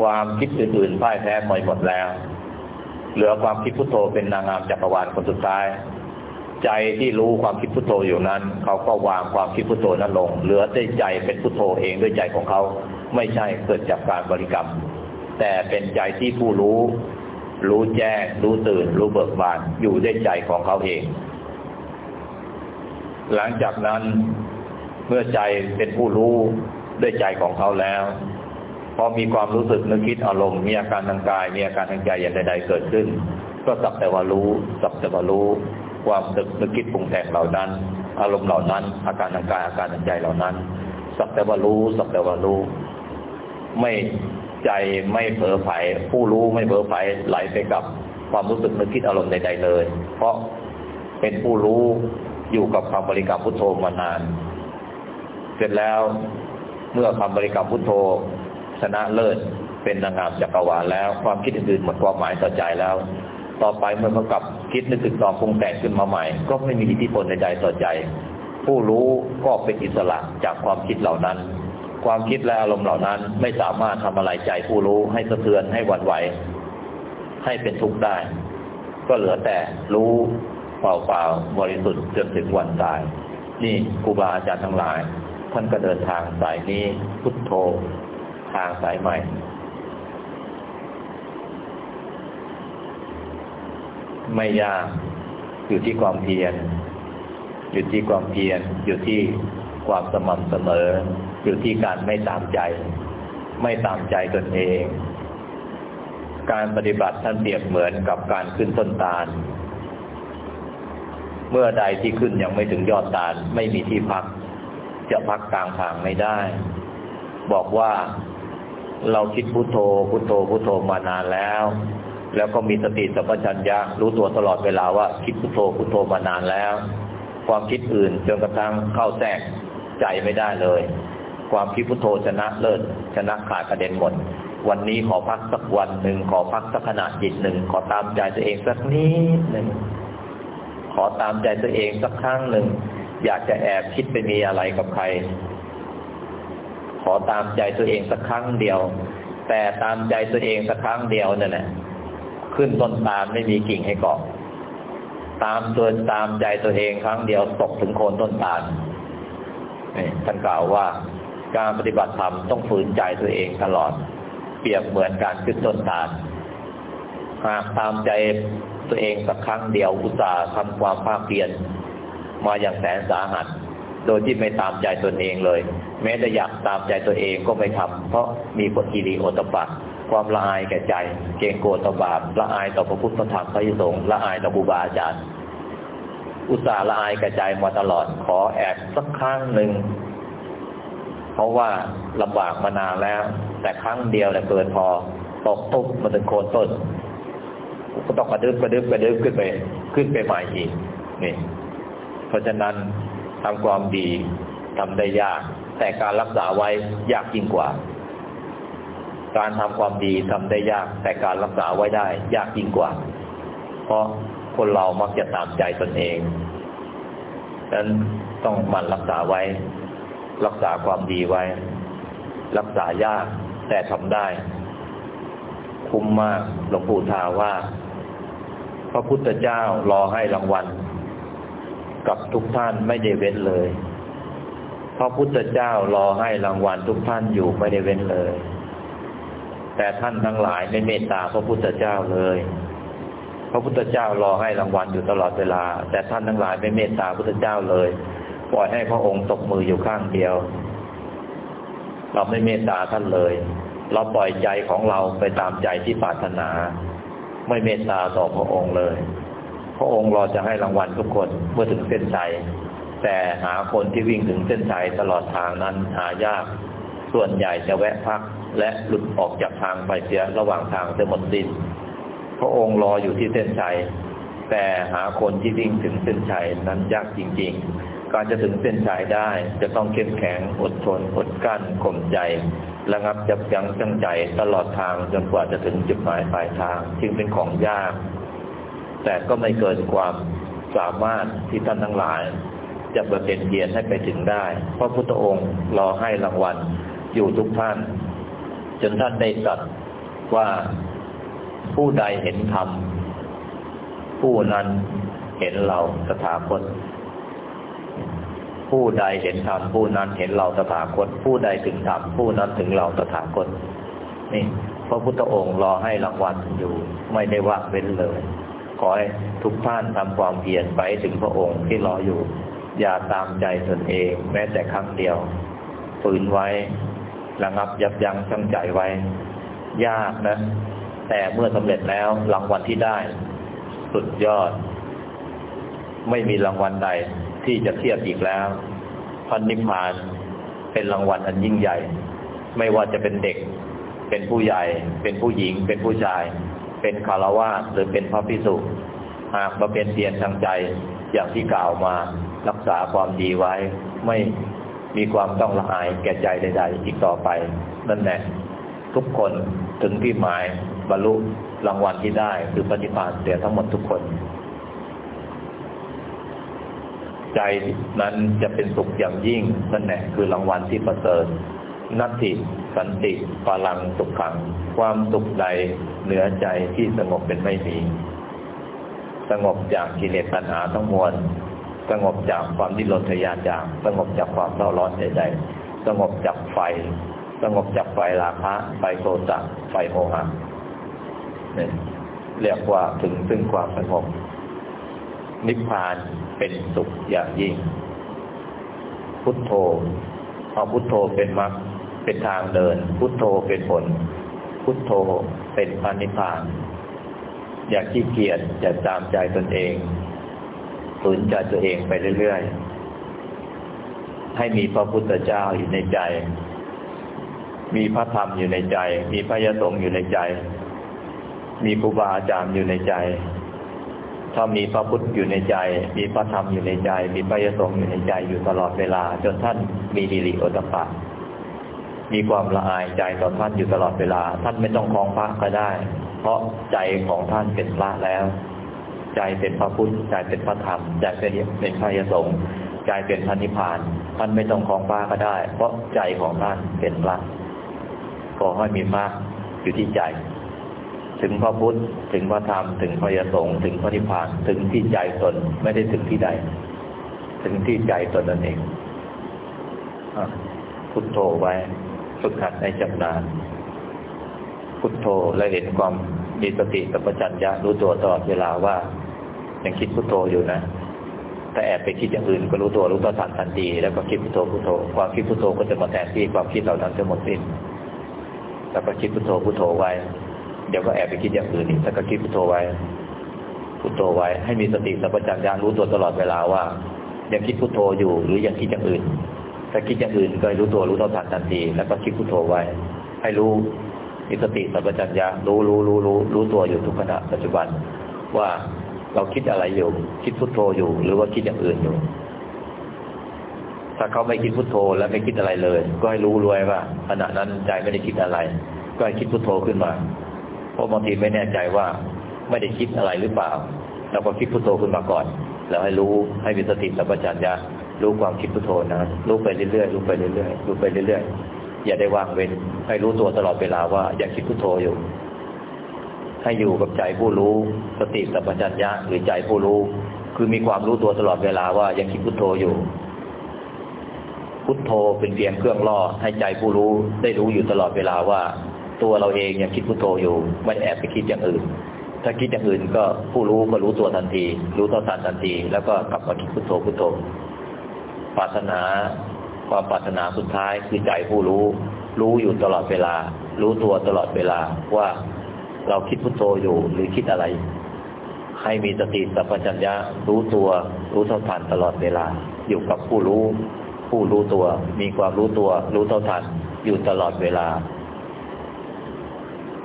ความคิดอื่นๆพ่ายแพ้หมดหมดแล้ว เหลือความคิดพุทโธเป็นนางงามจักรวาลคนสุดท้าย ใจที่รู้ความคิดพุทโธอยู่นั้น เขาก็วางความคิดพุทโธนั้นลง เหลือได้ใจเป็นพุทโธเองด้วยใจของเขาไม่ใช่เกิดจากการบริกรรม แต่เป็นใจที่ผู้รู้ รู้แจ้ง รู้ตื่น รู้เบิกบานอยู่ด้วยใจของเขาเอง หลังจากนั้น เมื่อใจเป็นผู้รู้ด้วยใจของเขาแล้ว พอมีความรู้สึกนึกคิดอารมณ์มีอาการทางกาย มีอาการทางใจอย่างใดๆเกิดขึ้น ก็สักแต่ว่ารู้สักแต่ว่ารู้ ความนึกนึกคิดปรุงแต่งเหล่านั้น อารมณ์เหล่านั้น อาการทางกายอาการทางใจเหล่านั้น สักแต่ว่ารู้สักแต่ว่ารู้ ไม่ใจไม่เผลอไผผู้รู้ไม่เผลอไผไหลไปกับความรู้สึกนึกคิดอารมณ์ใดๆเลย เพราะเป็นผู้รู้อยู่กับความบริกรรมพุทโธมานาน เสร็จแล้วเมื่อคำบริกรรมพุทโธชนะเลิศเป็นนางงามจักรวาลแล้ว ความคิดอื่นๆหมดความหมายต่อใจแล้ว ต่อไปเมื่อเขากลับคิดนึกถึงต่อปรุงแต่งขึ้นมาใหม่ ก็ไม่มีอิทธิพลใดๆต่อใจ ผู้รู้ก็เป็นอิสระจากความคิดเหล่านั้น ความคิดและอารมณ์เหล่านั้นไม่สามารถทำอะไรใจผู้รู้ให้สะเทือนให้หวั่นไหว ให้เป็นทุกข์ได้ ก็เหลือแต่รู้เปล่าๆบริสุทธิ์จนถึงวันตาย นี่ครูบาอาจารย์ทั้งหลาย ท่านก็เดินทางสายนี้พุทโธทางสายใหม่ ไม่ยากอยู่ที่ความเพียรอยู่ที่ความเพียรอยู่ที่ความสม่ำเสมอ อยู่ที่การไม่ตามใจ ไม่ตามใจตนเอง การปฏิบัติท่านเปรียบเหมือนกับการขึ้นต้นตาล เมื่อใดที่ขึ้นยังไม่ถึงยอดตาลไม่มีที่พัก จะพักกลางทางไม่ได้ บอกว่าเราคิดพุโทโธพุโทโธพุโทโธมานานแล้ว แล้วก็มีสติสัมปชัญญะรู้ตัวตลอดเวลาว่าคิดพุโทโธพุโทโธมานานแล้ว ความคิดอื่นจนกระทั่งเข้าแทรกใจไม่ได้เลย ความคิดพุทโธชนะเลิศชนะขาดกระเด็นหมดวันนี้ขอพักสักวันหนึ่งขอพักสักขณะจิตหนึ่งขอตามใจตัวเองสักนิดหนึ่งขอตามใจตัวเองสักครั้งหนึ่ง อยากจะแอบคิดไปมีอะไรกับใคร ขอตามใจตัวเองสักครั้งเดียว แต่ตามใจตัวเองสักครั้งเดียวนั่นแหละขึ้นต้นตาลไม่มีกิ่งให้เกาะตามตัวตามใจตัวเองครั้งเดียวตกถึงโคนต้นตาลท่านกล่าวว่าการปฏิบัติธรรมต้องฝืนใจตัวเองตลอด เปรียบเหมือนการขึ้นต้นตาลหากตามใจตัวเองสักครั้งเดียวอุตส่าห์ทำความภาคเพียร มาอย่างแสนสาหัส โดยที่ไม่ตามใจตนเองเลย แม้จะอยากตามใจตัวเองก็ไม่ทำเพราะมีกฎกิริโอตปะความละอายแก่ใจ เกรงโกรธต่อบาปละอายต่อพระพุทธธรรมพระยสงฆ์ละอายต่อบูบาอาจารย์ อุตส่าห์ละอายแก่ใจมาตลอดขอแอบสักครั้งหนึ่งเพราะว่าลำบากมานานแล้ว แต่ครั้งเดียวแหละเกินพอตกตุ๊บมาถึงโคนต้นก็ต้องกระดึบกระดึบกระดึบขึ้นไป ขึ้นไปใหม่อีกนี่ ราะฉะนั้นทำความดีทำได้ยาก แต่การรักษาไว้ยากยิ่งกว่า การทำความดีทำได้ยาก แต่การรักษาไว้ได้ ยากยิ่งกว่า เพราะคนเรามักจะตามใจตนเองดังนั้นต้องมันรักษาไว้ รักษาความดีไว้ รักษายากแต่ทำได้ คุ้มมากหลวงปู่ทาว่า พระพุทธเจ้ารอให้รางวัล กับทุกท่านไม่ได้เว้นเลยพระพุทธเจ้ารอให้รางวัลทุกท่านอยู่ไม่ได้เว้นเลย แต่ท่านทั้งหลายไม่เมตตาพระพุทธเจ้าเลย พระพุทธเจ้ารอให้รางวัลอยู่ตลอดเวลา แต่ท่านทั้งหลายไม่เมตตาพระพุทธเจ้าเลย ปล่อยให้พระองค์ตกมืออยู่ข้างเดียว เราไม่เมตตาท่านเลย เราปล่อยใจของเราไปตามใจที่ปรารถนา ไม่เมตตาต่อพระองค์เลย พระองค์รอจะให้รางวัลทุกคนเมื่อถึงเส้นชัยแต่หาคนที่วิ่งถึงเส้นชัยตลอดทางนั้นหายาก ส่วนใหญ่จะแวะพักและหลุดออกจากทางไปเสียระหว่างทางจะหมดสิ้นพระองค์รออยู่ที่เส้นชัยแต่หาคนที่วิ่งถึงเส้นชัยนั้นยากจริง ๆ การจะถึงเส้นชัยได้จะต้องเข้มแข็งอดทนอดกั้นข่มใจระงับจับยั้งจังใจตลอดทางจนกว่าจะถึงจุดหมายปลายทางจึงเป็นของยาก แต่ก็ไม่เกินความสามารถที่ท่านทั้งหลาย จะบำเพ็ญเพียรให้ไปถึงได้ เพราะพุทธองค์รอให้รางวัลอยู่ทุกท่าน จนท่านได้ตรัสว่าผู้ใดเห็นธรรมผู้นั้นเห็นเราสถาคต ผู้ใดเห็นธรรมผู้นั้นเห็นเราสถาคต ผู้ใดถึงธรรมผู้นั้นถึงเราสถาคต นี่พระพุทธองค์รอให้รางวัลอยู่ไม่ได้ว่างเว้นเลย อให้ทุกท่านทำความเพียรไปถึงพระองค์ที่รออยู่ อย่าตามใจตนเอง แม้แต่ครั้งเดียวฝืนไว้ระงับยับยั้งชั่งใจไว้ ยากนะ แต่เมื่อสำเร็จแล้วรางวัลที่ได้ สุดยอด ไม่มีรางวัลใดที่จะเทียบอีกแล้วพันนิพพานเป็นรางวัลอันยิ่งใหญ่ ไม่ว่าจะเป็นเด็ก เป็นผู้ใหญ่ เป็นผู้หญิง เป็นผู้ชาย เป็นคารวะหรือเป็นพระพิสุหากมาเป็นเตียนทางใจอย่างที่กล่าวมารักษาความดีไว้ ไม่มีความต้องละอายแก่ใจใดๆอีกต่อไป นั่นแหละทุกคนถึงที่หมายบรรลุรางวัลที่ได้คือปฏิภาณเสียทั้งหมดทุกคน ใจนั้นจะเป็นสุขอย่างยิ่งนั่นแหละคือรางวัลที่ประเสริฐ นัตติสันติพลังสุขขัง ความสุขใดเหนือใจที่สงบเป็นไม่มีสงบจากกิเลสตัณหาทั้งมวล สงบจากความดิ้นรนทยานอยากสงบจากความเศร้าร้อนใดๆสงบจากไฟ สงบจากไฟราคะไฟโทสะไฟโมหะเนี่ยเรียกว่าถึงซึ่งความสงบ นิพพานเป็นสุขอย่างยิ่ง พุทโธเอาพุทโธเป็นมรรค เป็นทางเดิน พุทโธเป็นผล พุทโธเป็นพานิพพาน อย่าขี้เกียจอย่าตามใจตนเองฝืนใจตัวเองไปเรื่อยๆ ให้มีพระพุทธเจ้าอยู่ในใจ มีพระธรรมอยู่ในใจ มีพระยสงฆ์อยู่ในใจ มีครูบาอาจารย์อยู่ในใจ ถ้ามีพระพุทธอยู่ในใจ มีพระธรรมอยู่ในใจ มีพระยสงฆ์อยู่ในใจอยู่ตลอดเวลา จนท่านมีดิริโอตปะ มีความละอายใจต่อท่านอยู่ตลอดเวลา ท่านไม่ต้องคล้องพระก็ได้ เพราะใจของท่านเป็นพระแล้ว ใจเป็นพระพุทธใจเป็นพระธรรมใจเป็นเป็นพระยสงฆ์ใจเป็นพระนิพพาน ท่านไม่ต้องคล้องพระก็ได้ เพราะใจของท่านเป็นพระขอให้มีพระอยู่ที่ใจ ถึงพระพุทธถึงพระธรรมถึงพระยสงฆ์ถึงพระนิพพานถึงที่ใจตนไม่ได้ถึงที่ใด ถึงที่ใจตนนั่นเองพุทโธไว้ ฝึกหัดในจำนานพุทโธและเห็นความมีสติสัมปชัญญะรู้ตัวตลอดเวลาว่ายังคิดพุทโธอยู่นะถ้าแอบไปคิดอย่างอื่นก็รู้ตัวรู้ตัวทันทันทีแล้วก็คิดพุทโธพุทโธความคิดพุทโธก็จะมาแทนที่ความคิดเหล่านั้นจะหมดสิ้นแล้วก็คิดพุทโธพุทโธไว้ เดี๋ยวก็แอบไปคิดอย่างอื่นอีกแล้วก็คิดพุทโธไว้พุทโธไว้ให้มีสติสัมปชัญญะรู้ตัวตลอดเวลาว่ายังคิดพุทโธอยู่หรือยังคิดอย่างอื่น ถ้าคิดอย่างอื่นก็รู้ตัวรู้ตัวทันทันที แล้วก็คิดพุทโธไว้ ให้รู้มีสติสัมปชัญญะรู้รู้รู้รู้รู้ตัวอยู่ทุกขณะปัจจุบันว่าเราคิดอะไรอยู่ คิดพุทโธอยู่ หรือว่าคิดอย่างอื่นอยู่ ถ้าเขาไม่คิดพุทโธและไม่คิดอะไรเลย ก็ให้รู้รวยว่าขณะนั้นใจไม่ได้คิดอะไร ก็ให้คิดพุทโธขึ้นมา เพราะบางทีไม่แน่ใจว่าไม่ได้คิดอะไรหรือเปล่าเราก็คิดพุทโธขึ้นมาก่อน แล้วให้รู้ให้มีสติสัมปชัญญะ รู้ความคิดพุทโธนะรู้ไปเรื่อยๆรู้ไปเรื่อยๆรู้ไปเรื่อยๆอย่าได้วางเว้นให้รู้ตัวตลอดเวลาว่าอย่าคิดพุทโธอยู่ ให้อยู่กับใจผู้รู้สติสัมปชัญญะหรือใจผู้รู้ คือมีความรู้ตัวตลอดเวลาว่ายังคิดพุทโธอยู่ พุทโธเป็นเพียงเครื่องล่อให้ใจผู้รู้ได้รู้อยู่ตลอดเวลาว่า ตัวเราเองยังคิดพุทโธอยู่ไม่แอบไปคิดอย่างอื่นถ้าคิดอย่างอื่นก็ผู้รู้ก็รู้ตัวทันที รู้ต่อทันทันที แล้วก็กลับมาคิดพุทโธพุทโธ ปรารถนา ความปรารถนาสุดท้ายคือใจผู้รู้ รู้อยู่ตลอดเวลา รู้ตัวตลอดเวลาว่าเราคิดพุทโธอยู่หรือคิดอะไร ให้มีสติสัพพัญญะรู้ตัวรู้เท่าทันตลอดเวลา อยู่กับผู้รู้ ผู้รู้ตัว มีความรู้ตัว รู้เท่าทันอยู่ตลอดเวลา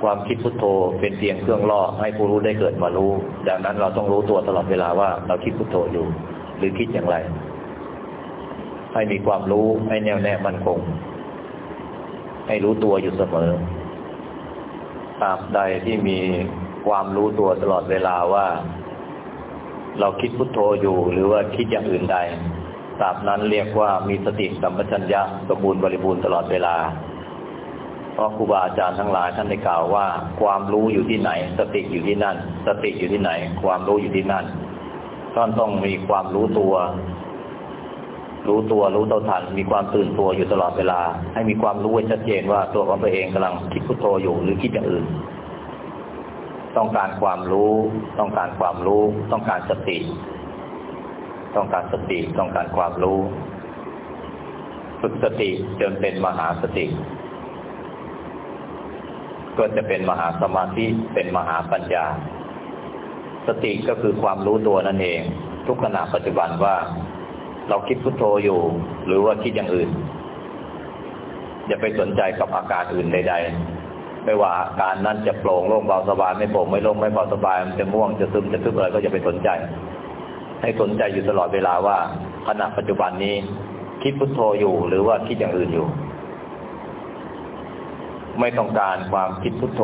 ความคิดพุทโธเป็นเพียงเครื่องล่อให้ผู้รู้ได้เกิดมารู้ ดังนั้นเราต้องรู้ตัวตลอดเวลาว่า เราคิดพุทโธอยู่ หรือคิดอย่างไร ให้มีความรู้ให้แน่วแน่มั่นคง ให้รู้ตัวอยู่เสมอตราบใดที่มีความรู้ตัวตลอดเวลาว่า เราคิดพุทโธอยู่ หรือว่าคิดอย่างอื่นใดตราบนั้นเรียกว่ามีสติสัมปชัญญะสมบูรณ์บริบูรณ์ตลอดเวลา เพราะครูบาอาจารย์ทั้งหลายท่านได้กล่าวว่า ความรู้อยู่ที่ไหน สติอยู่ที่นั่น สติอยู่ที่ไหน ความรู้อยู่ที่นั่นท่านต้องมีความรู้ตัว รู้ตัวรู้เท่าทัน มีความตื่นตัวอยู่ตลอดเวลา ให้มีความรู้ชัดเจนว่าตัวของตัวเองกำลังคิดพุทโธอยู่หรือคิดอย่างอื่น ต้องการความรู้ ต้องการความรู้ ต้องการสติ ต้องการสติ ต้องการความรู้ ฝึกสติจนเป็นมหาสติ ก็จะเป็นมหาสมาธิเป็นมหาปัญญา สติก็คือความรู้ตัวนั่นเอง ทุกขณะปัจจุบันว่า เราคิดพุทโธอยู่ หรือว่าคิดอย่างอื่น อย่าไปสนใจกับอาการอื่นใด ๆ ไม่ว่าอาการนั้นจะโปร่งโล่งเบาสบายไม่โปร่งไม่โล่งไม่เบาสบายมันจะง่วงจะซึมจะทึบอะไรก็อย่าไปสนใจ ให้สนใจอยู่ตลอดเวลาว่าขณะปัจจุบันนี้ คิดพุทโธอยู่ หรือว่าคิดอย่างอื่นอยู่ ไม่ต้องการความคิดพุทโธ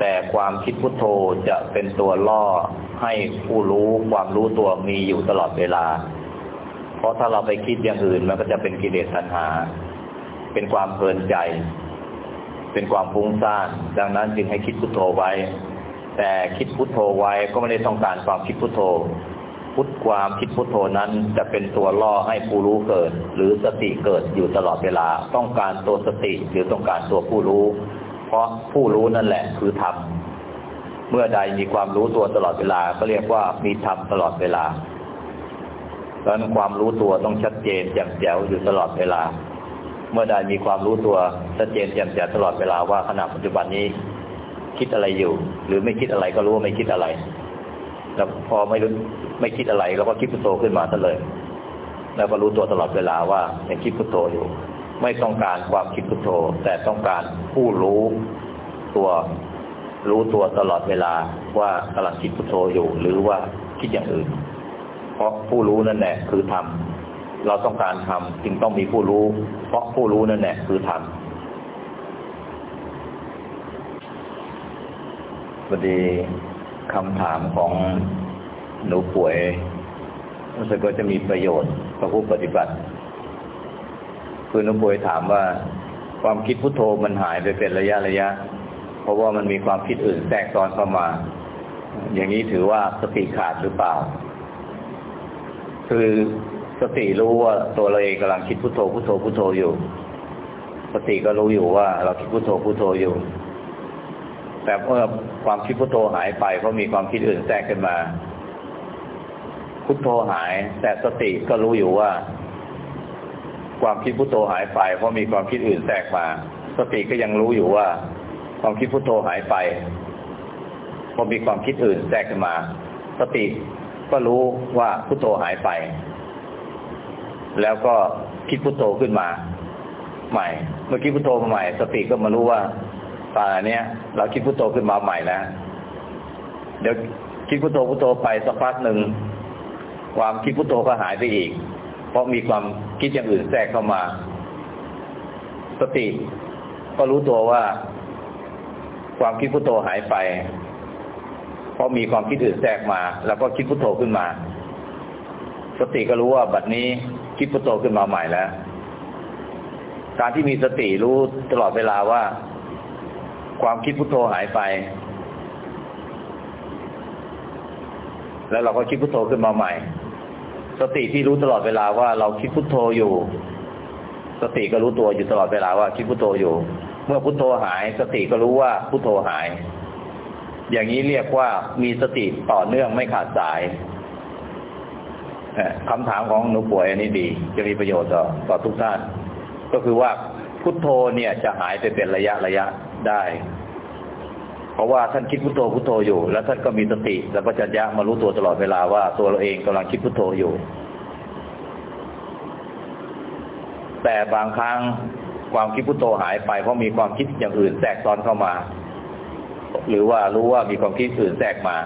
แต่ความคิดพุทโธจะเป็นตัวล่อให้ผู้รู้ความรู้ตัวมีอยู่ตลอดเวลา เพราะถ้าเราไปคิดอย่างอื่นมันก็จะเป็นกิเลสตัณหา เป็นความเพลินใจ เป็นความฟุ้งซ่าน ดังนั้นจึงให้คิดพุทโธไว้ แต่คิดพุทโธไว้ก็ไม่ได้ต้องการความคิดพุทโธ พุทความคิดพุทโธนั้นจะเป็นตัวล่อให้ผู้รู้เกิด หรือสติเกิดอยู่ตลอดเวลา ต้องการตัวสติหรือต้องการตัวผู้รู้ เพราะผู้รู้นั่นแหละคือธรรม เมื่อใดมีความรู้ตัวตลอดเวลา ก็เรียกว่ามีธรรมตลอดเวลา ดังนั้นความรู้ตัวต้องชัดเจนแจ่มแจ๋วอยู่ตลอดเวลา เมื่อใดมีความรู้ตัวชัดเจนแจ่มแจ๋วตลอดเวลาว่าขณะปัจจุบันนี้คิดอะไรอยู่ หรือไม่คิดอะไรก็รู้ว่าไม่คิดอะไร แล้วพอไม่รู้ไม่คิดอะไรเราก็คิดพุทโธขึ้นมาซะเลย แล้วก็รู้ตัวตลอดเวลาว่ายังคิดพุทโธอยู่ ไม่ต้องการความคิดพุทโธ แต่ต้องการผู้รู้ตัวรู้ตัวตลอดเวลาว่ากำลังคิดพุทโธอยู่ หรือว่าคิดอย่างอื่น เพราะผู้รู้นั่นแหละคือธรรมเราต้องการทำจึงต้องมีผู้รู้ เพราะผู้รู้นั่นแหละคือธรรมพอดีคำถามของหนูป่วยรู้สึกว่าจะมีประโยชน์กับผู้ปฏิบัติ คือหนูป่วยถามว่า ความคิดพุทโธมันหายไปเป็นระยะระยะ เพราะว่ามันมีความคิดอื่นแทรกซ้อนเข้ามา อย่างนี้ถือว่าสติขาดหรือเปล่า คือสติรู้ว่าตัวเราเองกำลังคิดพุโทโธพุโทโธพุโทโธอยู่ สติก็รู้อยู่ว่า เราคิดพุโทโธพุโทโธอยู่ แต่เมื่อความคิดพุโทโธหายไปเพราะมีความคิดอื่นแทรกขึ้นมา พุโทโธหาย แต่สติก็รู้อยู่ว่า ความคิดพุโทโธหายไปเพราะมีความคิดอื่นแทรกมา สติก็ยังรู้อยู่ว่า ความคิดพุโทโธหายไปเพราะมีความคิดอื่นแทรกขึ้นมา สติ ก็รู้ว่าพุโทโธหายไป แล้วก็คิดพุโทโธขึ้นมา ใหม่ เมื่อคิดพุโทโธมาใหม่ สติก็มารู้ว่าตอนนี้ยเราคิดพุโทโธขึ้นมาใหม่แล้วเดี๋ยวคิดพุโทโธพุโทโธไปสักพักหนึ่งความคิดพุโทโธก็หายไปอีก เพราะมีความคิดอย่างอื่นแทรกเข้ามา สติก็รู้ตัวว่า ความคิดพุโทโธหายไป ราะมีความคิดอื่นแทรกมา แล้วก็คิดพุทโธขึ้นมา สติก็รู้ว่าบัดนี้คิดพุทโธขึ้นมาใหม่แล้ว การที่มีสติรู้ตลอดเวลาว่า ความคิดพุทโธหายไป แล้วเราก็คิดพุทโธขึ้นมาใหม่ สติที่รู้ตลอดเวลาว่าเราคิดพุทโธอยู่ สติก็รู้ตัวอยู่ตลอดเวลาว่าคิดพุทโธอยู่ เมื่อพุทโธหาย สติก็รู้ว่าพุทโธหาย อย่างนี้เรียกว่ามีสติต่อเนื่องไม่ขาดสายคำถามของหนูป่วยอันนี้ดี จะมีประโยชน์ต่อต่อทุกท่าน ก็คือว่าพุทโธเนี่ยจะหายไปเป็นระยะระยะได้ เพราะว่าท่านคิดพุทโธพุทโธอยู่ แล้วท่านก็มีสติแล้วก็จัญญะมารู้ตัวตลอดเวลาว่าตัวเราเองกำลังคิดพุทโธอยู่ แต่บางครั้งความคิดพุทโธหายไปเพราะมีความคิดอย่างอื่นแทรกซ้อนเข้ามา หรือว่ารู้ว่ามีความคิดอื่นแทรกมา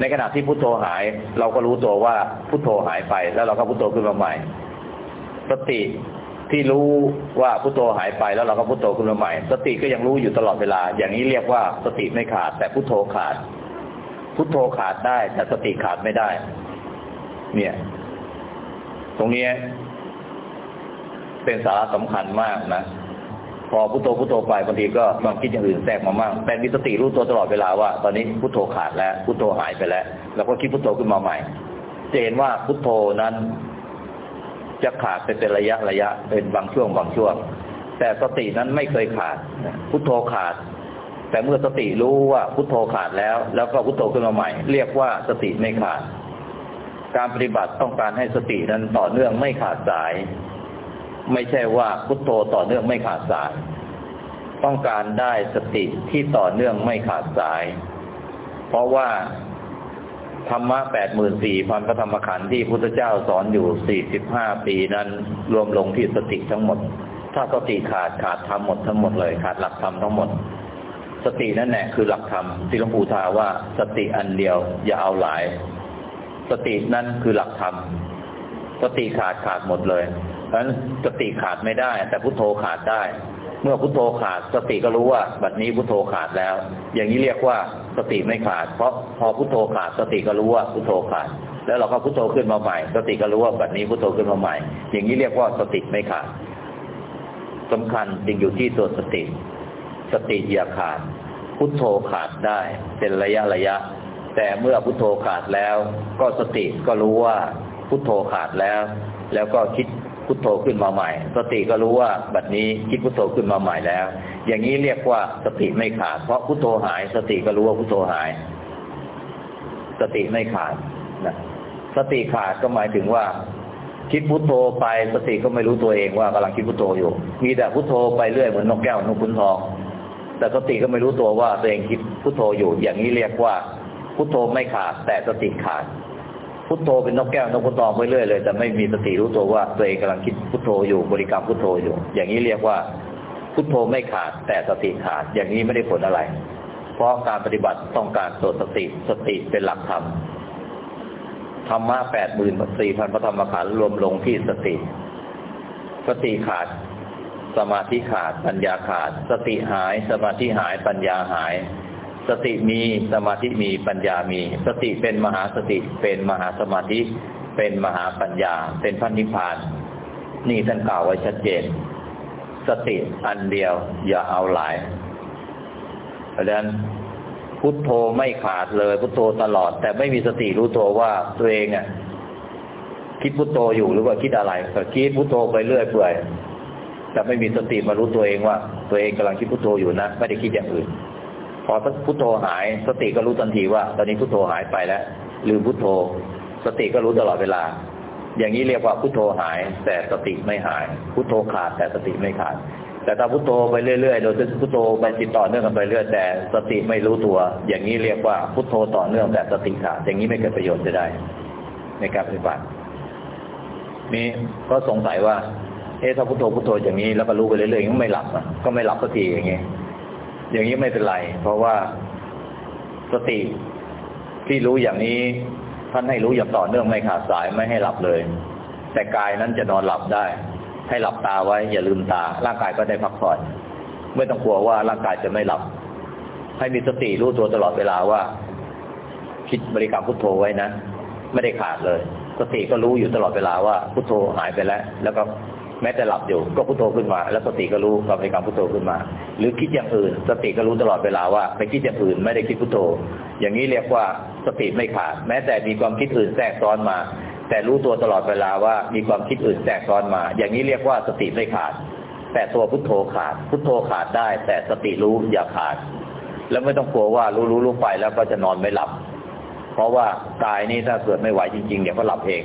ในขณะที่พุทโธหาย เราก็รู้ตัวว่าพุทโธหายไป แล้วเราก็พุทโธขึ้นมาใหม่สติที่รู้ว่าพุทโธหายไปแล้วเราก็พุทโธขึ้นมาใหม่ สติก็ยังรู้อยู่ตลอดเวลา อย่างนี้เรียกว่าสติไม่ขาด แต่พุทโธขาด พุทโธขาดได้ แต่สติขาดไม่ได้ เนี่ย ตรงนี้เป็นสาระสำคัญมากนะ พอพุโทโธพุโทโธไปบางทีก็บางคิดอย่างอื่นแทรกมามั่งแต่มีสติรู้ตัวตลอดเวลาว่า ตอนนี้พุโทโธขาดแล้วพุโทโธหายไปแล้วเราก็คิดพุโทโธขึ้นมาใหม่จะเห็นว่าพุโทโธนั้น จะขาดไปเป็นระยะระยะเป็นบางช่วงบางช่วง แต่สตินั้นไม่เคยขาดพุโทโธขาด แต่เมื่อสติรู้ว่าพุโทโธขาดแล้ว แล้วก็พุโทโธขึ้นมาใหม่ เรียกว่าสติไม่ขาด การปฏิบัติต้องการให้สตินั้นต่อเนื่องไม่ขาดสาย ไม่ใช่ว่าพุทโธต่อเนื่องไม่ขาดสาย ต้องการได้สติที่ต่อเนื่องไม่ขาดสาย เพราะว่าธรรมะแปดหมื่นสี่พันพระธรรมขันธ์ที่พุทธเจ้าสอนอยู่สี่สิบห้าปีนั้น รวมลงที่สติทั้งหมด ถ้าสติขาดขาดธรรมหมดทั้งหมดเลยขาดหลักธรรมทั้งหมด สตินั่นแหละคือหลักธรรมที่หลวงปู่ทาว่าสติอันเดียวอย่าเอาหลาย สตินั้นคือหลักธรรมสติขาดขาดหมดเลย เพราะฉะนั้นสติขาดไม่ได้ แต่พุทโธขาดได้ เมื่อพุทโธขาด สติก็รู้ว่าบัดนี้พุทโธขาดแล้ว อย่างนี้เรียกว่าสติไม่ขาด เพราะพอพุทโธขาด สติก็รู้ว่าพุทโธขาด แล้วเราก็พุทโธขึ้นมาใหม่ สติก็รู้ว่าบัดนี้พุทโธขึ้นมาใหม่ อย่างนี้เรียกว่าสติไม่ขาดสำคัญจริงอยู่ที่ตัวสติ สติอย่าขาด พุทโธขาดได้ เป็นระยะระยะ แต่เมื่อพุทโธขาดแล้ว ก็สติก็รู้ว่าพุทโธขาดแล้ว แล้วก็คิด พุทโธขึ้นมาใหม่ สติก็รู้ว่าบัดนี้คิดพุทโธขึ้นมาใหม่แล้ว อย่างนี้เรียกว่าสติไม่ขาด เพราะพุทโธหาย สติก็รู้ว่าพุทโธหาย สติไม่ขาดนะสติขาดก็หมายถึงว่า คิดพุทโธไป สติก็ไม่รู้ตัวเองว่ากำลังคิดพุทโธอยู่ มีแต่พุทโธไปเรื่อยเหมือนนกแก้วนกขุนทอง แต่สติก็ไม่รู้ตัวว่าตัวเองคิดพุทโธอยู่ อย่างนี้เรียกว่าพุทโธไม่ขาด แต่สติขาด พุทโธเป็นนกแก้วนกขุนทองไปเรื่อยเลยแต่ไม่มีสติรู้ตัวว่าตัวเองกำลังคิดพุทโธอยู่บริกรรมพุทโธอยู่ อย่างนี้เรียกว่าพุทโธไม่ขาดแต่สติขาด อย่างนี้ไม่ได้ผลอะไร เพราะการปฏิบัติต้องการตัวสติสติเป็นหลักธรรมธรรมะแปดหมื่นสี่พันพระธรรมขันธ์รวมลงที่สติ สติขาด สมาธิขาด ปัญญาขาด สติหาย สมาธิหาย ปัญญาหาย สติมีสมาธิมีปัญญามี สติเป็นมหาสติเป็นมหาสมาธิ เป็นมหาปัญญา เป็นพันนิพพาน นี่ท่านกล่าวไว้ชัดเจน สติอันเดียวอย่าเอาหลาย เพราะฉะนั้นพุทโธไม่ขาดเลยพุทโธตลอด แต่ไม่มีสติรู้ตัวว่าตัวเองอะคิดพุทโธอยู่หรือว่าคิดอะไรก็คิดพุทโธไปเรื่อยเปื่อยแต่ไม่มีสติมารู้ตัวเองว่า ตัวเองกำลังคิดพุทโธอยู่นะ ไม่ได้คิดอย่างอื่น พอพุทโธหาย สติก็รู้ทันทีว่า ตอนนี้พุทโธหายไปแล้วลืมพุทโธ สติก็รู้ตลอดเวลา อย่างนี้เรียกว่าพุทโธหาย แต่สติไม่หาย พุทโธขาดแต่สติไม่ขาด แต่ถ้าพุทโธไปเรื่อยๆโดยที่พุทโธไปติดต่อเนื่องกันไปเรื่อยแต่สติไม่รู้ตัว อย่างนี้เรียกว่าพุทโธต่อเนื่องแต่สติขาดอย่างนี้ไม่เกิดประโยชน์จะได้ ในการปฏิบัตินี่ก็สงสัยว่าเอ๊ะถ้าพุทโธพุทโธอย่างนี้แล้วก็รู้ไปเรื่อยๆก็ไม่หลับอะก็ไม่หลับสักทีอย่างนี้ อย่างนี้ไม่เป็นไร เพราะว่าสติที่รู้อย่างนี้ ท่านให้รู้อย่างต่อเนื่องไม่ขาดสายไม่ให้หลับเลย แต่กายนั้นจะนอนหลับได้ ให้หลับตาไว้ อย่าลืมตา ร่างกายก็ได้พักผ่อนไม่ต้องกลัวว่าร่างกายจะไม่หลับ ให้มีสติรู้ตัวตลอดเวลาว่า คิดบริกรรมพุทโธไว้นะ ไม่ได้ขาดเลย สติก็รู้อยู่ตลอดเวลาว่าพุทโธหายไปแล้ว แล้วก็ แม้แต่หลับอยู่ก็พุทโธขึ้นมา แล้วสติก็รู้กับบริกรรพุทโธขึ้นมา หรือคิดอย่างอื่น สติก็รู้ตลอดเวลาว่าไปคิดอย่างอื่นไม่ได้คิดพุทโธ อย่างนี้เรียกว่าสติไม่ขาด แม้แต่มีความคิดอื่นแทรกซ้อนมา แต่รู้ตัวตลอดเวลาว่ามีความคิดอื่นแทรกซ้อนมา อย่างนี้เรียกว่าสติไม่ขาด แต่ตัวพุทโธขาด พุทโธขาดได้ แต่สติรู้อย่าขาด แล้วไม่ต้องกลัวว่ารู้รู้รู้ไปแล้วก็จะนอนไม่หลับ เพราะว่ากายนี้ถ้าเกิดไม่ไหวจริงๆเดี๋ยวก็หลับเอง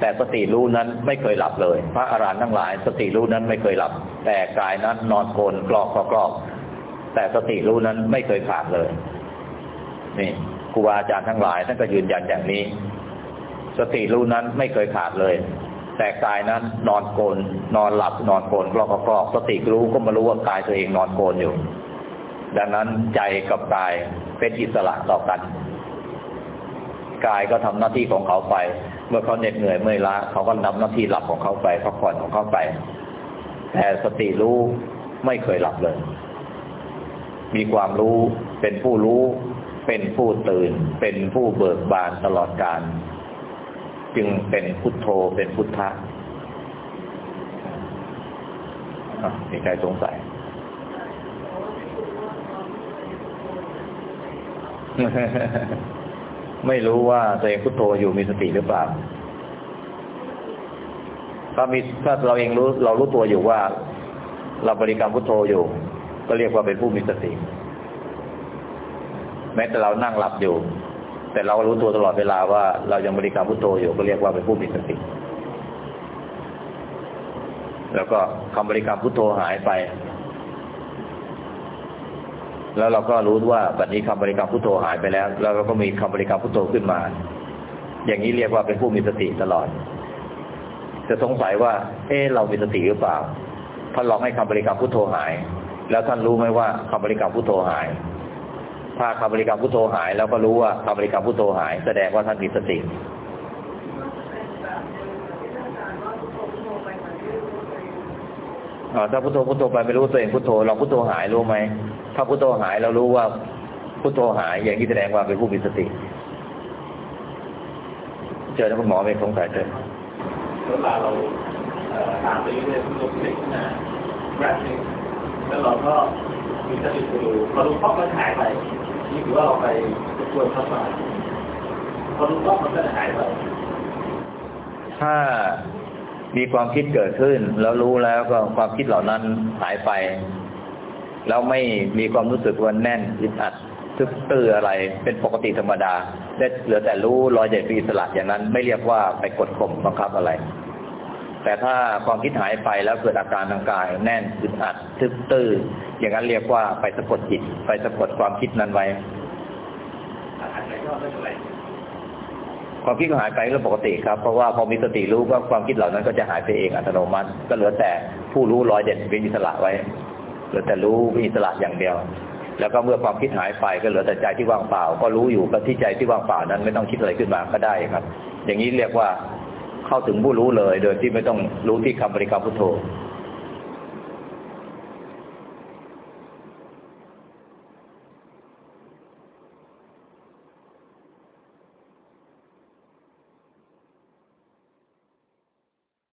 แต่สติรู้นั้นไม่เคยหลับเลย พระอารหันต์ทั้งหลาย สติรู้นั้นไม่เคยหลับ แต่กายนั้นนอนโกนกรอกกรอกแต่สติรู้นั้นไม่เคยขาดเลย นี่ครูบาอาจารย์ทั้งหลายท่านก็ยืนยันอย่างนี้ สติรู้นั้นไม่เคยขาดเลย แต่กายนั้นนอนโกน นอนหลับ นอนโกนกรอกกรอกสติรู้ก็มารู้ว่ากายตัวเองนอนโกนอยู่ ดังนั้นใจกับกายเป็นอิสระต่อกันกายก็ทำหน้าที่ของเขาไป เมื่อเขาเหน็ดเหนื่อยเมื่อยล้าเขาก็นำหน้าที่หลับของเขาไปพักผ่อนของเขาไป แต่สติรู้ไม่เคยหลับเลย มีความรู้เป็นผู้รู้ เป็นผู้ตื่น เป็นผู้เบิกบานตลอดการ จึงเป็นพุทโธเป็นพุทธะมีใครสงสัย ไม่รู้ว่าตัวเองพุทโธอยู่มีสติหรือเปล่าถ้ามีถ้าเราเองรู้เรารู้ตัวอยู่ว่า เราบริกรรมพุทโธอยู่ ก็เรียกว่าเป็นผู้มีสติ แม้แต่เรานั่งหลับอยู่ แต่เรารู้ตัวตลอดเวลาว่าเรายังบริกรรมพุทโธอยู่ ก็เรียกว่าเป็นผู้มีสติ แล้วก็คำบริกรรมพุทโธหายไป แล้วเราก็รู้ว่าบัดนี้คำบริกรรมพุทโธหายไปแล้ว แล้วเราก็มีคำบริกรรมพุทโธขึ้นมา อย่างนี้เรียกว่าเป็นผู้มีสติตลอด จะสงสัยว่า เอ๊เรามีสติหรือเปล่าท่านลองให้คำบริกรรมพุทโธหาย แล้วท่านรู้ไหมว่าคำบริกรรมพุทโธหาย ถ้าคำบริกรรมพุทโธหาย แล้วก็รู้ว่าคำบริกรรมพุทโธหาย แสดงว่าท่านมีสติถ้าพุทโธพุทโธไปไม่รู้ตัวเองพุทโธลองพุทโธหายรู้ไหม ถ้าพุทโธหายเรารู้ว่าพุทโธหายอย่างนี้แสดงว่าเป็นผู้มีสติ เจอแล้วคุณหมอเป็นสงสัยเจอเวลาเราตามไปเรื่อยๆพุทโธพุทโธนะแป๊บนึงแล้วเราก็มีสติไปดูพอรู้ป๊อกมันหายไปนี่ถือว่าเราไปกวนเข้ามาพอรู้ป๊อกมันก็จะหายไปถ้ามีความคิดเกิดขึ้น แล้วรู้แล้วก็ความคิดเหล่านั้นหายไป แล้วไม่มีความรู้สึกว่าแน่นอึดอัดทึบตื้ออะไรเป็นปกติธรรมดาได้เหลือแต่รู้รอยใหญ่ปีสลัดอย่างนั้น ไม่เรียกว่าไปกดข่มบังคับอะไร แต่ถ้าความคิดหายไปแล้วเกิดอาการทางกาย แน่นอึดอัดทึบตื้ออย่างนั้นเรียกว่าไปสะกดจิต ไปสะกดความคิดนั้นไว้ความคิดหายไปเรื่องปกติครับ เพราะว่าพอมีสติรู้ก็ความคิดเหล่านั้นก็จะหายไปเองอัตโนมัติ ก็เหลือแต่ผู้รู้รอยเด่นเป็นอิสระไว้ เหลือแต่รู้มีสละอย่างเดียว แล้วก็เมื่อความคิดหายไปก็เหลือแต่ใจที่ว่างเปล่า ก็รู้อยู่กับที่ใจที่ว่างเปล่านั้นไม่ต้องคิดอะไรขึ้นมาก็ได้ครับ อย่างนี้เรียกว่าเข้าถึงผู้รู้เลย โดยที่ไม่ต้องรู้ที่คำบริกรรมพุทโธ